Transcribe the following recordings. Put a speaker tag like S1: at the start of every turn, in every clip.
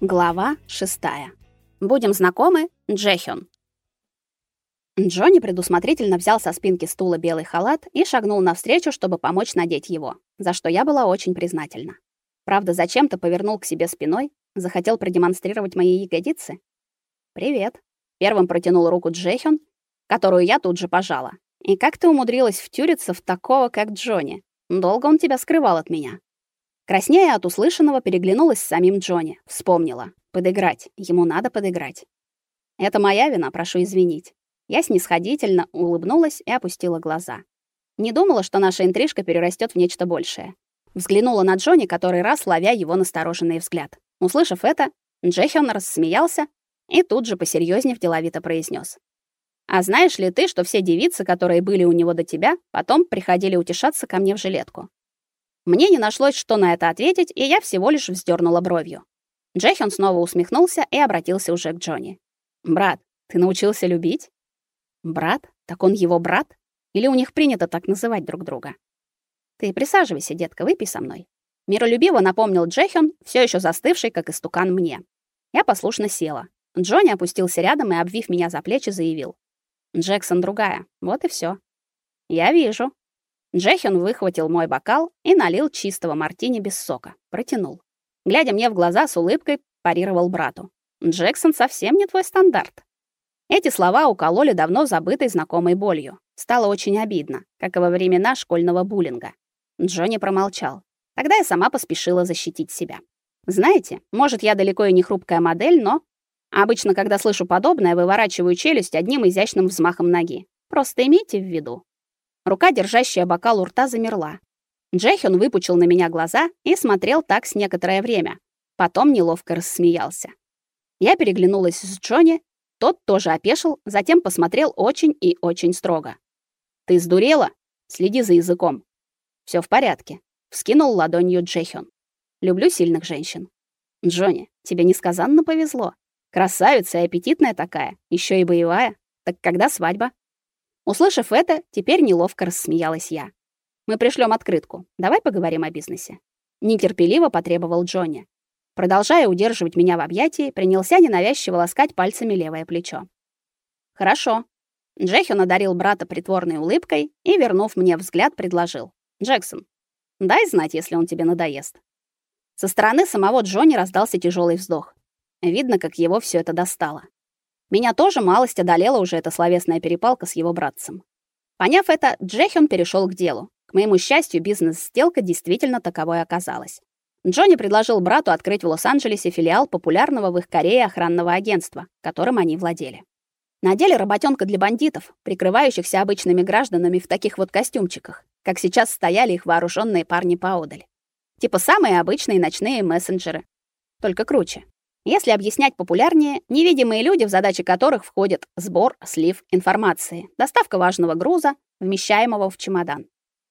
S1: Глава 6. Будем знакомы, Джехён. Джонни предусмотрительно взял со спинки стула белый халат и шагнул навстречу, чтобы помочь надеть его, за что я была очень признательна. Правда, зачем-то повернул к себе спиной, захотел продемонстрировать мои ягодицы. Привет. Первым протянул руку Джехён, которую я тут же пожала. И как ты умудрилась втюриться в такого, как Джонни? Долго он тебя скрывал от меня. Краснея от услышанного, переглянулась с самим Джонни. Вспомнила. Подыграть. Ему надо подыграть. Это моя вина, прошу извинить. Я снисходительно улыбнулась и опустила глаза. Не думала, что наша интрижка перерастет в нечто большее. Взглянула на Джонни, который раз ловя его настороженный взгляд. Услышав это, Джехон рассмеялся и тут же посерьезнев деловито произнес: "А знаешь ли ты, что все девицы, которые были у него до тебя, потом приходили утешаться ко мне в жилетку? Мне не нашлось, что на это ответить, и я всего лишь вздернула бровью. Джехон снова усмехнулся и обратился уже к Джонни. «Брат, ты научился любить?» «Брат? Так он его брат? Или у них принято так называть друг друга?» «Ты присаживайся, детка, выпей со мной». Миролюбиво напомнил Джехон, все еще застывший, как истукан мне. Я послушно села. Джонни опустился рядом и, обвив меня за плечи, заявил. «Джексон другая. Вот и все. «Я вижу», Джехин выхватил мой бокал и налил чистого мартини без сока. Протянул. Глядя мне в глаза с улыбкой, парировал брату. «Джексон совсем не твой стандарт». Эти слова укололи давно забытой знакомой болью. Стало очень обидно, как и во времена школьного буллинга. Джонни промолчал. Тогда я сама поспешила защитить себя. Знаете, может, я далеко и не хрупкая модель, но обычно, когда слышу подобное, выворачиваю челюсть одним изящным взмахом ноги. Просто имейте в виду, Рука, держащая бокал у рта, замерла. Джехен выпучил на меня глаза и смотрел так с некоторое время. Потом неловко рассмеялся. Я переглянулась с Джонни, тот тоже опешил, затем посмотрел очень и очень строго. Ты сдурела? Следи за языком. Все в порядке, вскинул ладонью Джехен. Люблю сильных женщин. Джонни, тебе несказанно повезло. Красавица и аппетитная такая, еще и боевая. Так когда свадьба? Услышав это, теперь неловко рассмеялась я. Мы пришлем открытку. Давай поговорим о бизнесе. Нетерпеливо потребовал Джонни. Продолжая удерживать меня в объятии, принялся ненавязчиво ласкать пальцами левое плечо. Хорошо. Джехи надарил брата притворной улыбкой и, вернув мне взгляд, предложил: "Джексон, дай знать, если он тебе надоест". Со стороны самого Джонни раздался тяжелый вздох. Видно, как его все это достало. Меня тоже малость одолела уже эта словесная перепалка с его братцем. Поняв это, Джехен перешел к делу. К моему счастью, бизнес-сделка действительно таковой оказалась. Джонни предложил брату открыть в Лос-Анджелесе филиал популярного в их Корее охранного агентства, которым они владели. На деле работенка для бандитов, прикрывающихся обычными гражданами в таких вот костюмчиках, как сейчас стояли их вооруженные парни поодаль. Типа самые обычные ночные мессенджеры, только круче. Если объяснять популярнее, невидимые люди, в задачи которых входит сбор, слив информации, доставка важного груза, вмещаемого в чемодан.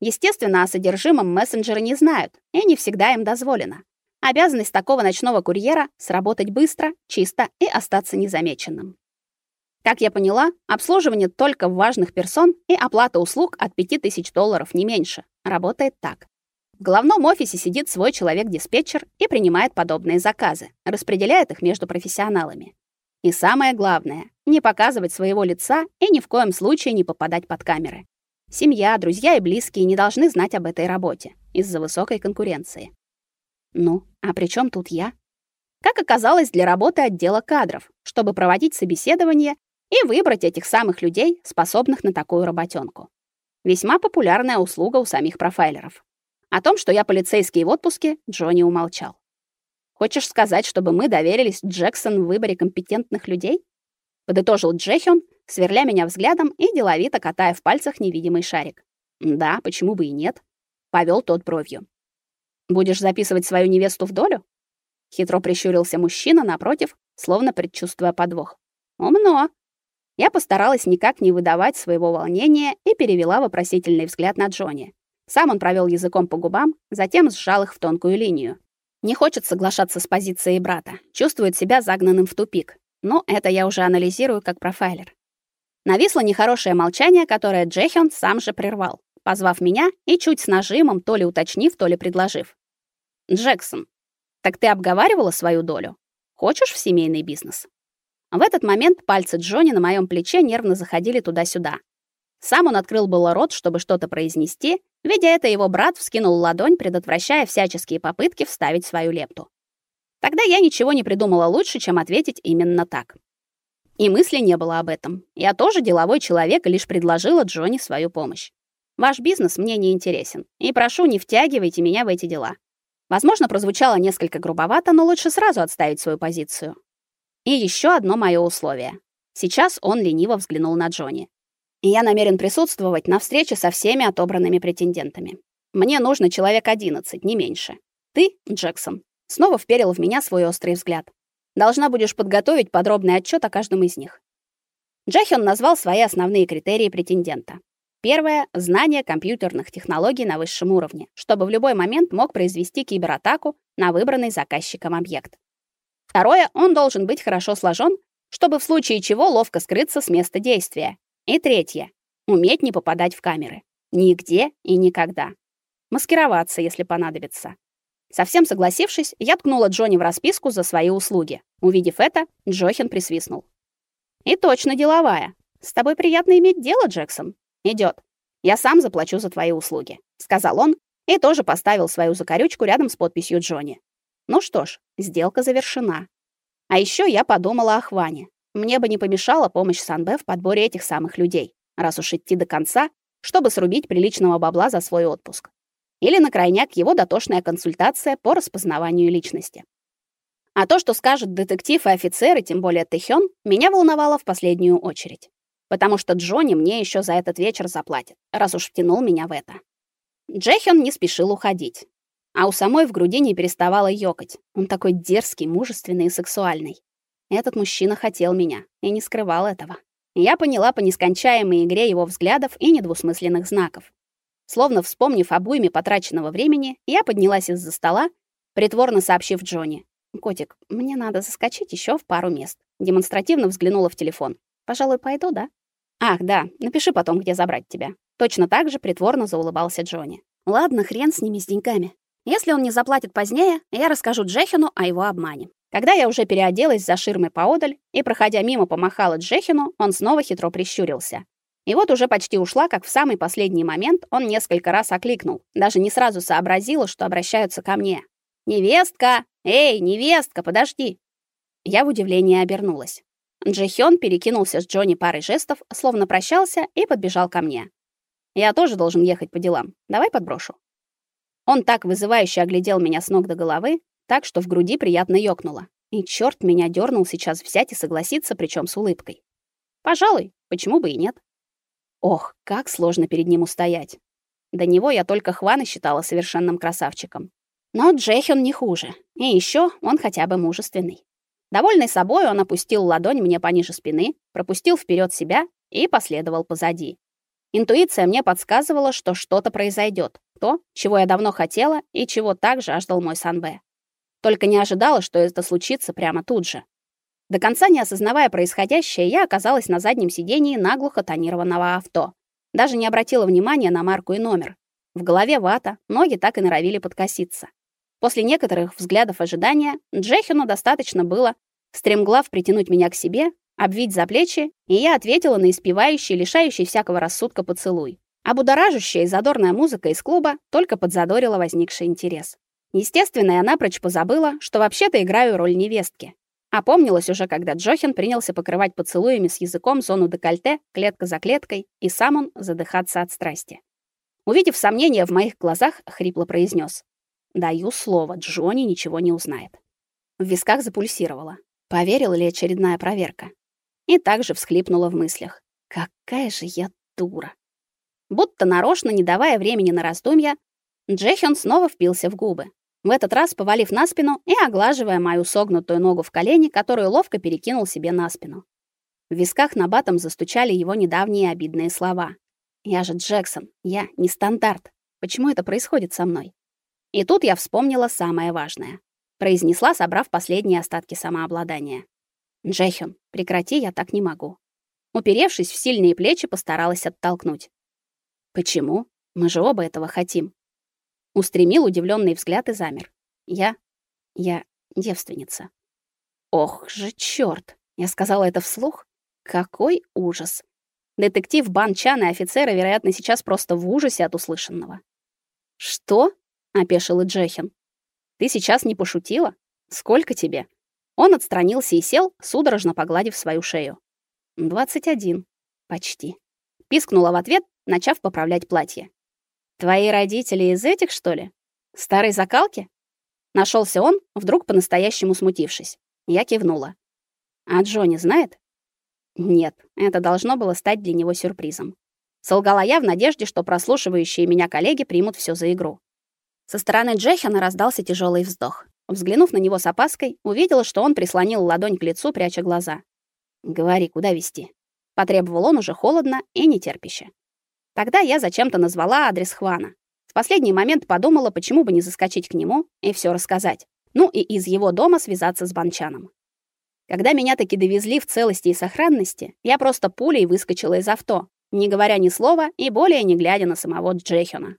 S1: Естественно, о содержимом мессенджеры не знают, и не всегда им дозволено. Обязанность такого ночного курьера сработать быстро, чисто и остаться незамеченным. Как я поняла, обслуживание только важных персон и оплата услуг от 5000 долларов не меньше. Работает так. В главном офисе сидит свой человек-диспетчер и принимает подобные заказы, распределяет их между профессионалами. И самое главное не показывать своего лица и ни в коем случае не попадать под камеры. Семья, друзья и близкие не должны знать об этой работе из-за высокой конкуренции. Ну, а при чем тут я? Как оказалось, для работы отдела кадров, чтобы проводить собеседование и выбрать этих самых людей, способных на такую работенку. Весьма популярная услуга у самих профайлеров. О том, что я полицейский в отпуске, Джонни умолчал. Хочешь сказать, чтобы мы доверились Джексон в выборе компетентных людей? Подытожил Джехион, сверля меня взглядом и деловито катая в пальцах невидимый шарик. Да, почему бы и нет? Повел тот бровью. Будешь записывать свою невесту в долю? Хитро прищурился мужчина напротив, словно предчувствуя подвох. Умно. Я постаралась никак не выдавать своего волнения и перевела вопросительный взгляд на Джонни. Сам он провел языком по губам, затем сжал их в тонкую линию. Не хочет соглашаться с позицией брата, чувствует себя загнанным в тупик. Но это я уже анализирую как профайлер. Нависло нехорошее молчание, которое Джехен сам же прервал, позвав меня и чуть с нажимом, то ли уточнив, то ли предложив. «Джексон, так ты обговаривала свою долю? Хочешь в семейный бизнес? В этот момент пальцы Джонни на моем плече нервно заходили туда-сюда. Сам он открыл было рот, чтобы что-то произнести, видя это, его брат вскинул ладонь, предотвращая всяческие попытки вставить свою лепту. Тогда я ничего не придумала лучше, чем ответить именно так. И мысли не было об этом. Я тоже деловой человек и лишь предложила Джонни свою помощь. Ваш бизнес мне не интересен, и прошу, не втягивайте меня в эти дела. Возможно, прозвучало несколько грубовато, но лучше сразу отставить свою позицию. И еще одно мое условие. Сейчас он лениво взглянул на Джонни. Я намерен присутствовать на встрече со всеми отобранными претендентами. Мне нужно человек 11, не меньше. Ты, Джексон, снова вперил в меня свой острый взгляд. Должна будешь подготовить подробный отчет о каждом из них. Джахен назвал свои основные критерии претендента. Первое знание компьютерных технологий на высшем уровне, чтобы в любой момент мог произвести кибератаку на выбранный заказчиком объект. Второе он должен быть хорошо сложен, чтобы в случае чего ловко скрыться с места действия и третье уметь не попадать в камеры. Нигде и никогда. Маскироваться, если понадобится. Совсем согласившись, я ткнула Джонни в расписку за свои услуги. Увидев это, Джохин присвистнул. И точно деловая. С тобой приятно иметь дело, Джексон. Идет. Я сам заплачу за твои услуги, сказал он и тоже поставил свою закорючку рядом с подписью Джонни. Ну что ж, сделка завершена. А еще я подумала о Хване. Мне бы не помешала помощь Санбэ в подборе этих самых людей, раз уж идти до конца, чтобы срубить приличного бабла за свой отпуск. Или на крайняк его дотошная консультация по распознаванию личности. А то, что скажет детектив и офицер, и тем более Тэхён, меня волновало в последнюю очередь. Потому что Джонни мне еще за этот вечер заплатит, раз уж втянул меня в это. Джехён не спешил уходить. А у самой в груди не переставало ёкать. Он такой дерзкий, мужественный и сексуальный. Этот мужчина хотел меня и не скрывал этого. Я поняла по нескончаемой игре его взглядов и недвусмысленных знаков. Словно вспомнив об уйме потраченного времени, я поднялась из-за стола, притворно сообщив Джонни: "Котик, мне надо заскочить еще в пару мест". Демонстративно взглянула в телефон. "Пожалуй, пойду, да?" "Ах, да, напиши потом, где забрать тебя". Точно так же притворно заулыбался Джонни. "Ладно, хрен с ними с деньгами. Если он не заплатит позднее, я расскажу Джехину о его обмане". Когда я уже переоделась за ширмой поодаль и, проходя мимо, помахала Джехину, он снова хитро прищурился. И вот уже почти ушла, как в самый последний момент он несколько раз окликнул. Даже не сразу сообразила, что обращаются ко мне. «Невестка! Эй, невестка, подожди!» Я в удивлении обернулась. Джихён перекинулся с Джонни парой жестов, словно прощался, и подбежал ко мне. «Я тоже должен ехать по делам. Давай подброшу». Он так вызывающе оглядел меня с ног до головы, так что в груди приятно ёкнуло. И чёрт меня дёрнул сейчас взять и согласиться, причём с улыбкой. Пожалуй, почему бы и нет. Ох, как сложно перед ним устоять. До него я только Хвана считала совершенным красавчиком. Но Джехен не хуже. И ещё он хотя бы мужественный. Довольный собой, он опустил ладонь мне пониже спины, пропустил вперёд себя и последовал позади. Интуиция мне подсказывала, что что-то произойдёт, то, чего я давно хотела и чего так жаждал мой Санбэ. Только не ожидала, что это случится прямо тут же. До конца не осознавая происходящее, я оказалась на заднем сидении наглухо тонированного авто. Даже не обратила внимания на марку и номер. В голове вата, ноги так и норовили подкоситься. После некоторых взглядов ожидания Джехину достаточно было стремглав притянуть меня к себе, обвить за плечи, и я ответила на испевающий, лишающий всякого рассудка поцелуй. А и задорная музыка из клуба только подзадорила возникший интерес. Естественно, я напрочь позабыла, что вообще-то играю роль невестки. Опомнилась уже, когда Джохин принялся покрывать поцелуями с языком зону декольте, клетка за клеткой, и сам он задыхаться от страсти. Увидев сомнение в моих глазах, хрипло произнес: "Даю слово, Джонни ничего не узнает". В висках запульсировало. Поверила ли очередная проверка? И также всхлипнула в мыслях: "Какая же я дура". Будто нарочно, не давая времени на раздумья, Джехен снова впился в губы. В этот раз повалив на спину и оглаживая мою согнутую ногу в колени, которую ловко перекинул себе на спину. В висках на батом застучали его недавние обидные слова. Я же Джексон, я не стандарт. Почему это происходит со мной? И тут я вспомнила самое важное, произнесла, собрав последние остатки самообладания. Джехен, прекрати, я так не могу. Уперевшись в сильные плечи, постаралась оттолкнуть. Почему? Мы же оба этого хотим. Устремил удивленный взгляд и замер. Я... я девственница. Ох же чёрт. Я сказала это вслух. Какой ужас. Детектив Бан Чан и офицеры, вероятно, сейчас просто в ужасе от услышанного. Что? опешил Джехин. Ты сейчас не пошутила? Сколько тебе? Он отстранился и сел, судорожно погладив свою шею. «Двадцать один. Почти». Пискнула в ответ, начав поправлять платье. «Твои родители из этих, что ли? Старой закалки?» Нашелся он, вдруг по-настоящему смутившись. Я кивнула. «А Джонни знает?» Нет, это должно было стать для него сюрпризом. Солгала я в надежде, что прослушивающие меня коллеги примут все за игру. Со стороны Джехана раздался тяжелый вздох. Взглянув на него с опаской, увидела, что он прислонил ладонь к лицу, пряча глаза. "Говори, куда вести?" потребовал он уже холодно и нетерпеще. Тогда я зачем-то назвала адрес Хвана. В последний момент подумала, почему бы не заскочить к нему и все рассказать. Ну и из его дома связаться с Банчаном. Когда меня таки довезли в целости и сохранности, я просто пулей выскочила из авто, не говоря ни слова и более не глядя на самого Джехена.